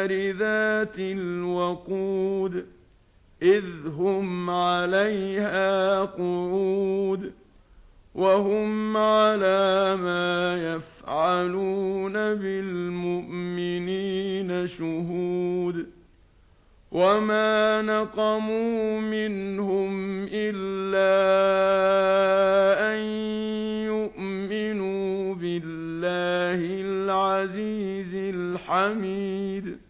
النَّارِ ذَاتِ الْوَقُودِ إِذْ هُمْ عَلَيْهَا قُعُودٌ وَهُمْ عَلَى مَا يَفْعَلُونَ بِالْمُؤْمِنِينَ شُهُودٌ وَمَا نَقَمُوا مِنْهُمْ إِلَّا أَن يُؤْمِنُوا بِاللَّهِ الْعَزِيزِ الْحَمِيدِ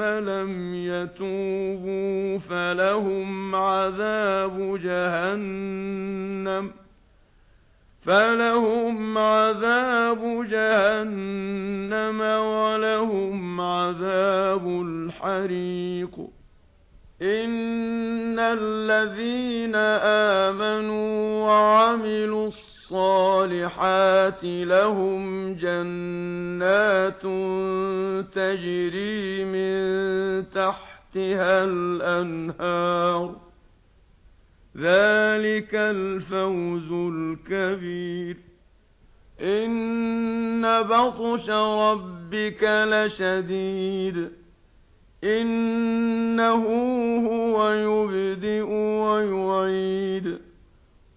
ثُمَّ لَمْ يَتُوبُوا فَلَهُمْ عَذَابُ جَهَنَّمَ فَلَهُمْ عَذَابُ جَهَنَّمَ وَلَهُمْ عَذَابُ الْحَرِيقِ. إِنَّ الَّذِينَ آمَنُوا وَعَمِلُوا الصالحات لهم جنات تجري من تحتها الأنهار ذلك الفوز الكبير إن بطش ربك لشديد إنه هو يبدئ ويبدئ